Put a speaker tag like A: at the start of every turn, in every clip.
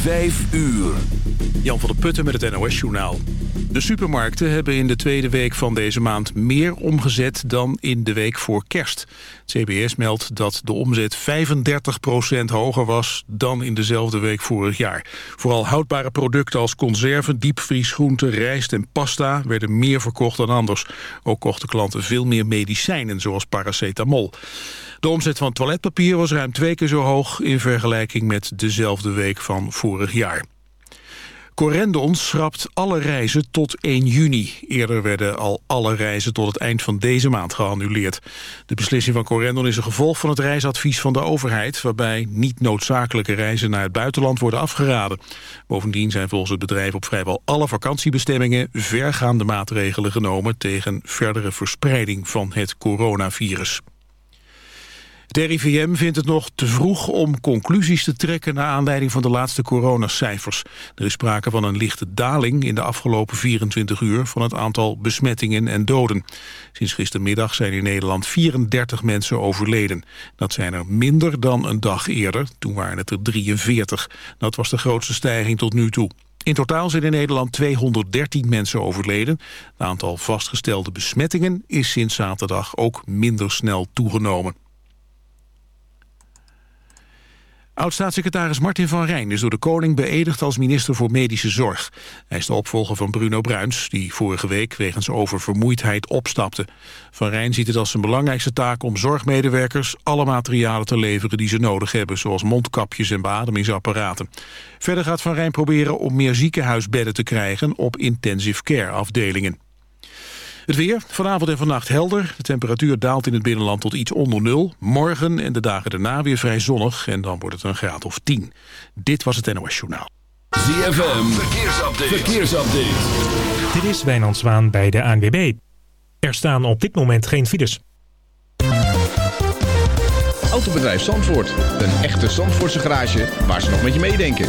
A: Vijf uur.
B: Jan van der Putten met het NOS-journaal. De supermarkten hebben in de tweede week van deze maand meer omgezet dan in de week voor kerst. CBS meldt dat de omzet 35% hoger was dan in dezelfde week vorig jaar. Vooral houdbare producten als conserven, diepvriesgroenten, rijst en pasta werden meer verkocht dan anders. Ook kochten klanten veel meer medicijnen zoals paracetamol. De omzet van toiletpapier was ruim twee keer zo hoog in vergelijking met dezelfde week van vorig jaar. Corendon schrapt alle reizen tot 1 juni. Eerder werden al alle reizen tot het eind van deze maand geannuleerd. De beslissing van Corendon is een gevolg van het reisadvies van de overheid... waarbij niet noodzakelijke reizen naar het buitenland worden afgeraden. Bovendien zijn volgens het bedrijf op vrijwel alle vakantiebestemmingen... vergaande maatregelen genomen tegen verdere verspreiding van het coronavirus. Het RIVM vindt het nog te vroeg om conclusies te trekken... naar aanleiding van de laatste coronacijfers. Er is sprake van een lichte daling in de afgelopen 24 uur... van het aantal besmettingen en doden. Sinds gistermiddag zijn in Nederland 34 mensen overleden. Dat zijn er minder dan een dag eerder. Toen waren het er 43. Dat was de grootste stijging tot nu toe. In totaal zijn in Nederland 213 mensen overleden. Het aantal vastgestelde besmettingen is sinds zaterdag ook minder snel toegenomen. Oud-staatssecretaris Martin van Rijn is door de koning beëdigd als minister voor medische zorg. Hij is de opvolger van Bruno Bruins, die vorige week wegens oververmoeidheid opstapte. Van Rijn ziet het als zijn belangrijkste taak om zorgmedewerkers alle materialen te leveren die ze nodig hebben, zoals mondkapjes en beademingsapparaten. Verder gaat Van Rijn proberen om meer ziekenhuisbedden te krijgen op intensive care afdelingen. Het weer, vanavond en vannacht helder. De temperatuur daalt in het binnenland tot iets onder nul. Morgen en de dagen daarna weer vrij zonnig en dan wordt het een graad of 10. Dit was het NOS Journaal.
A: ZFM, verkeersupdate. verkeersupdate.
C: Dit is Wijnand Zwaan bij de ANWB. Er staan op dit moment geen files.
D: Autobedrijf Zandvoort. Een echte Zandvoortse garage waar ze nog met je meedenken.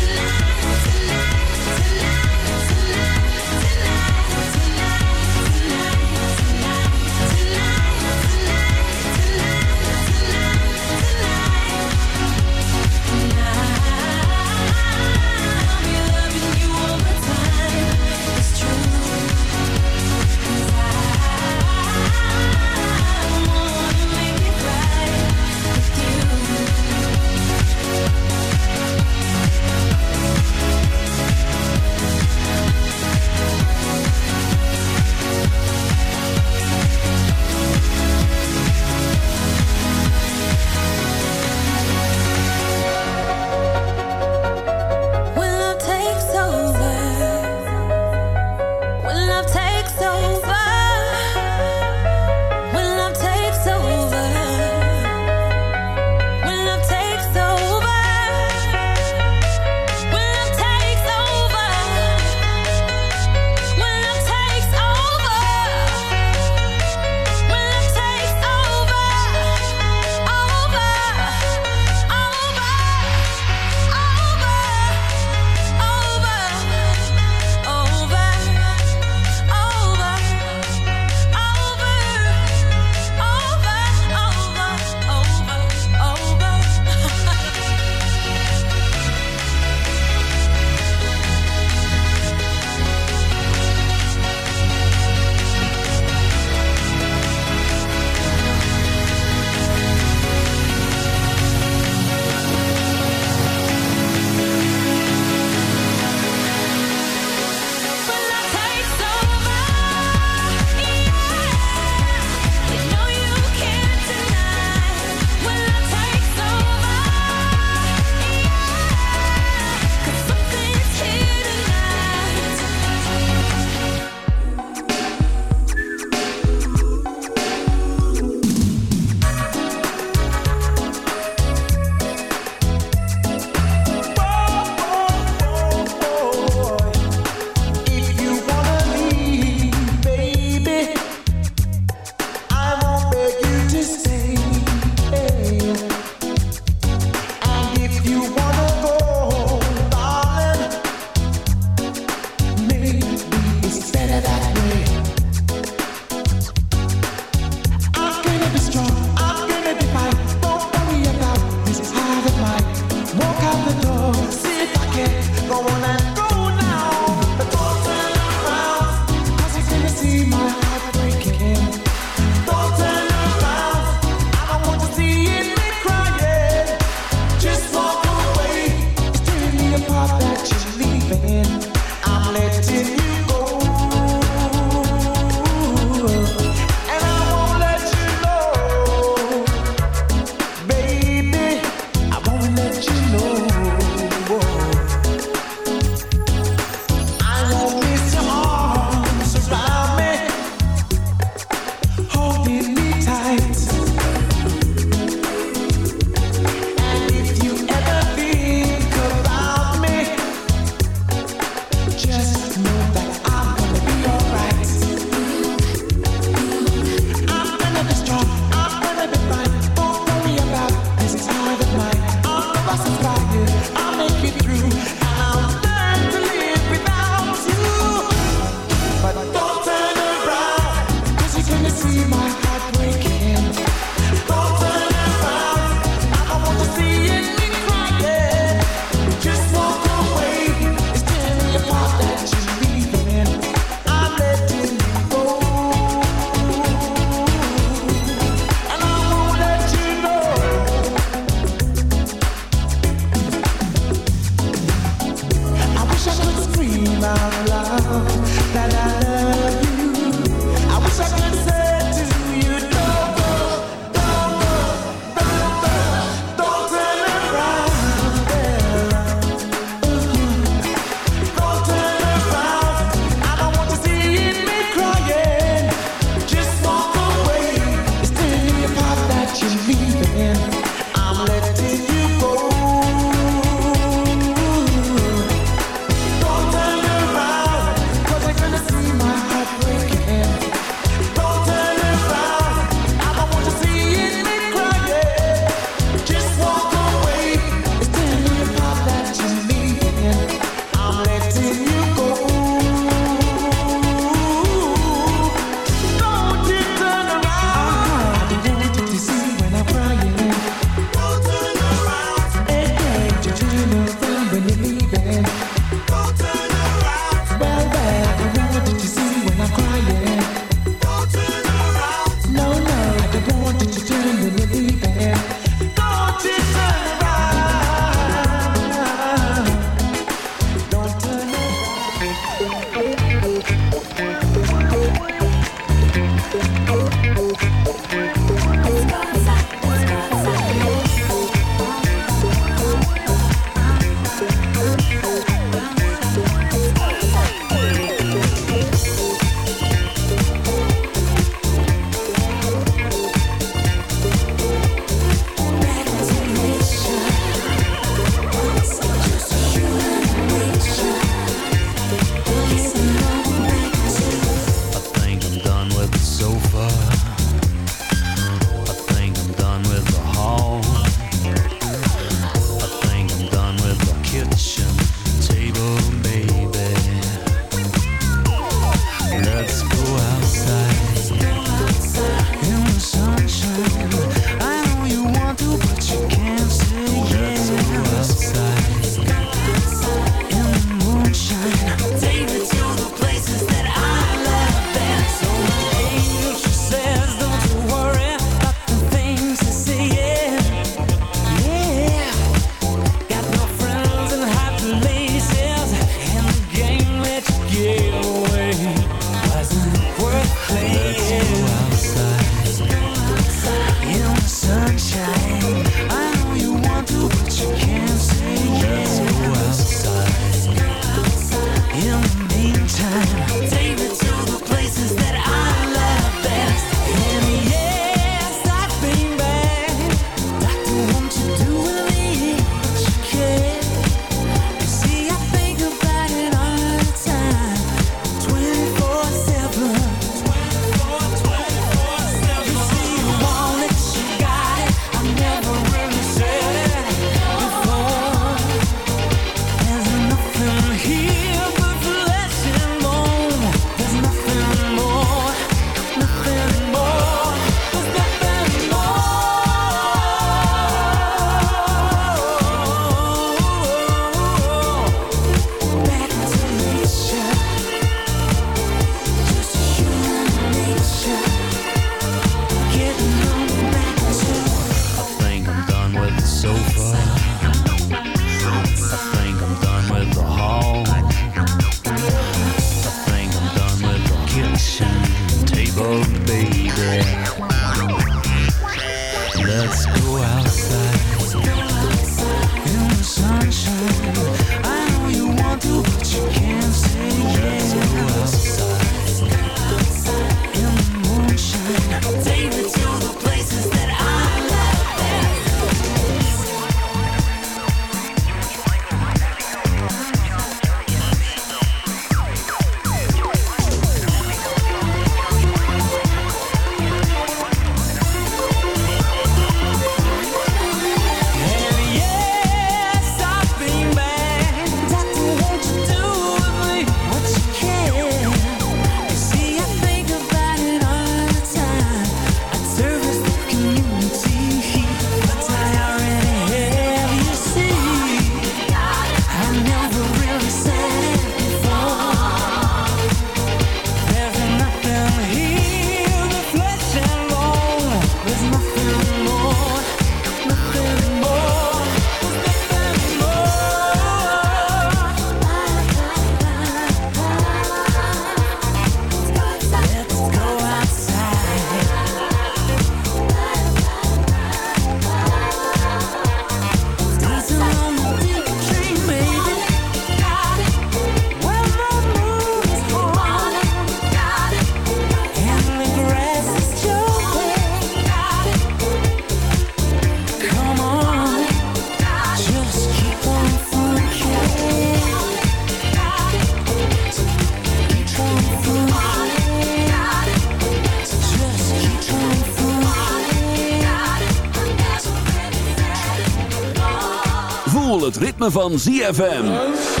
E: Van ZFM.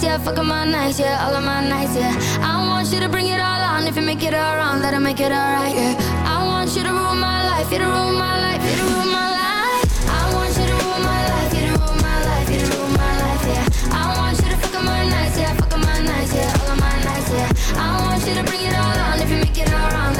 E: nights, yeah, fucking my nights, yeah, all of my nights, yeah. I want you to bring it all on. If you make it all wrong, that'll make it all right, yeah. I want you to rule my life, you to rule my life, you to rule my life. I want you to rule my life, you to rule my life, you to rule my life, yeah. I want you to fucking my nights, yeah, fucking my nights, yeah, all of my nights, yeah. I want you to bring it all on. If you make it all wrong.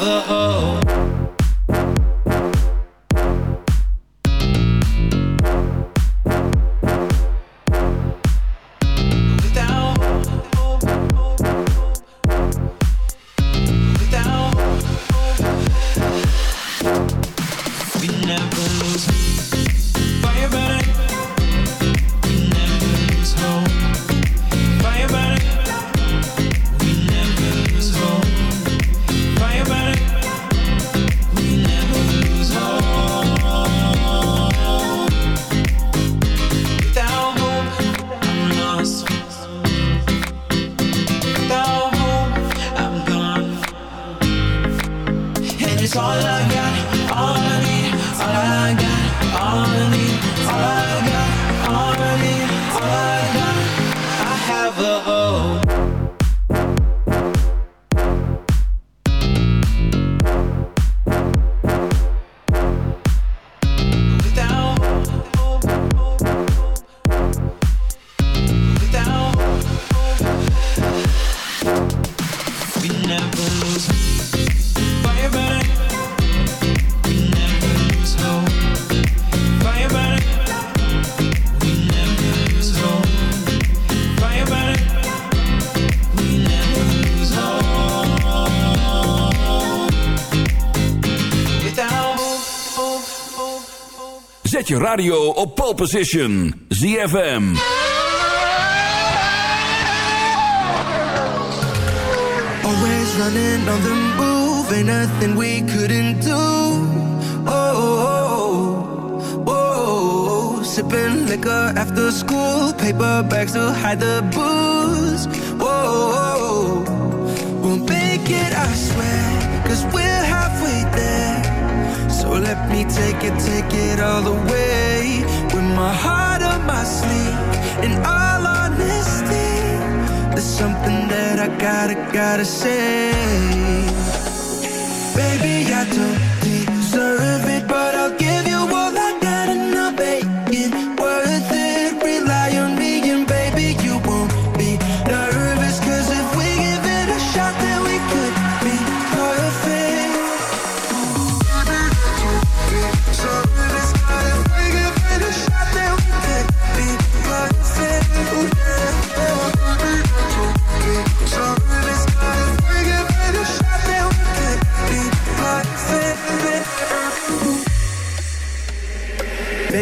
F: the
A: old je radio op pole position. ZFM.
F: Always running nothing we couldn't do. Oh, oh, oh. oh. Sipping liquor after school. Paper bags to hide the booze. Oh, oh. oh. we'll make it, I swear. Cause we're so let me take it, take it all the way. With my heart on my sleeve, in all honesty, there's something that I gotta, gotta say. Baby, I don't deserve it, but I'll give you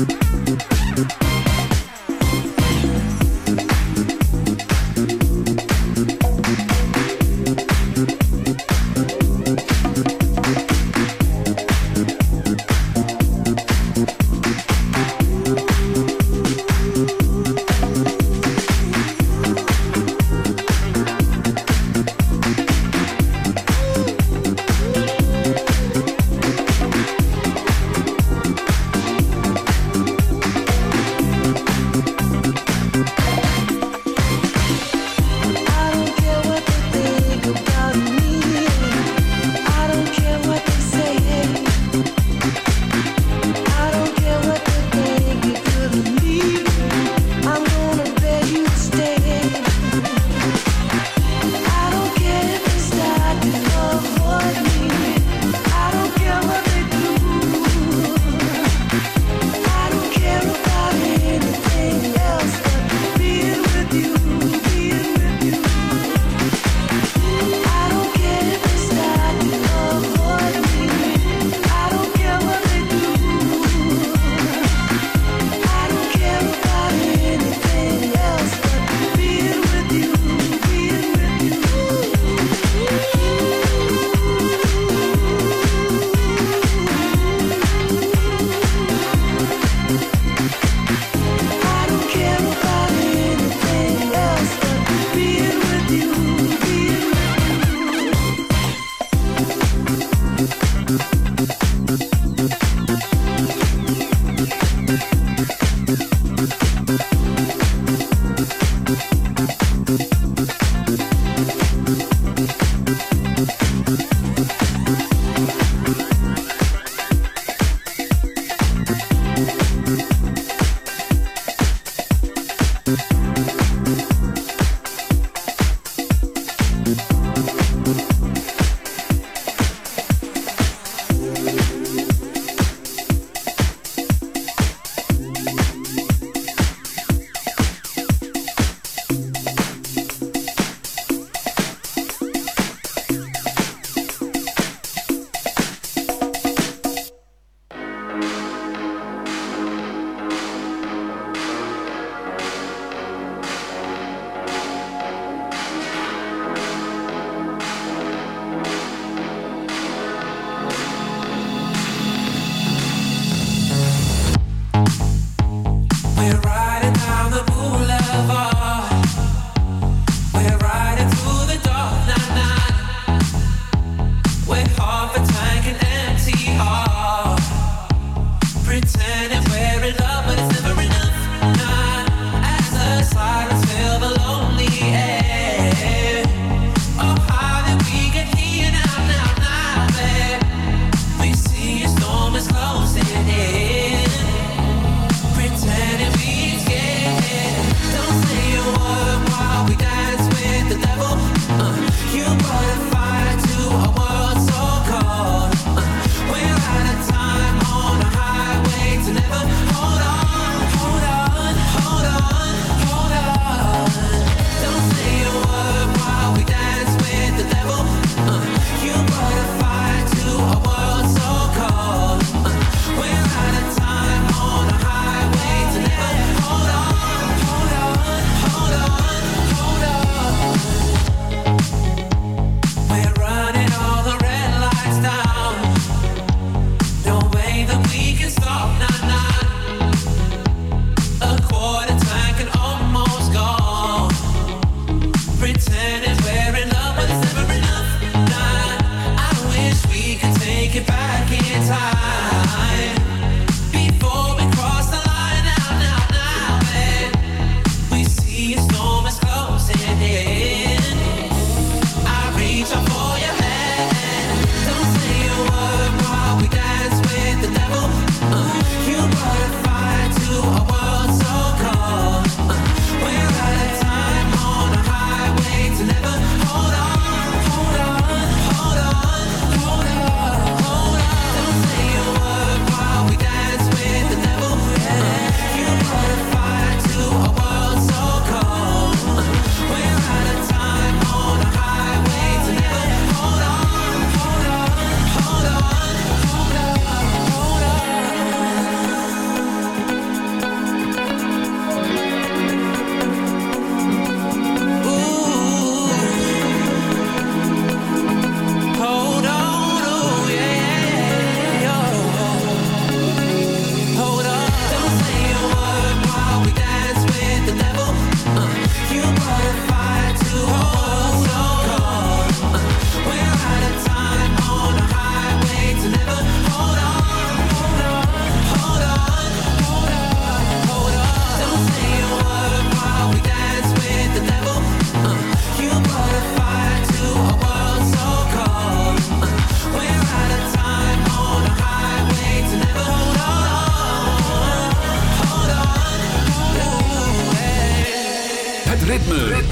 G: I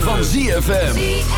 A: van ZFM.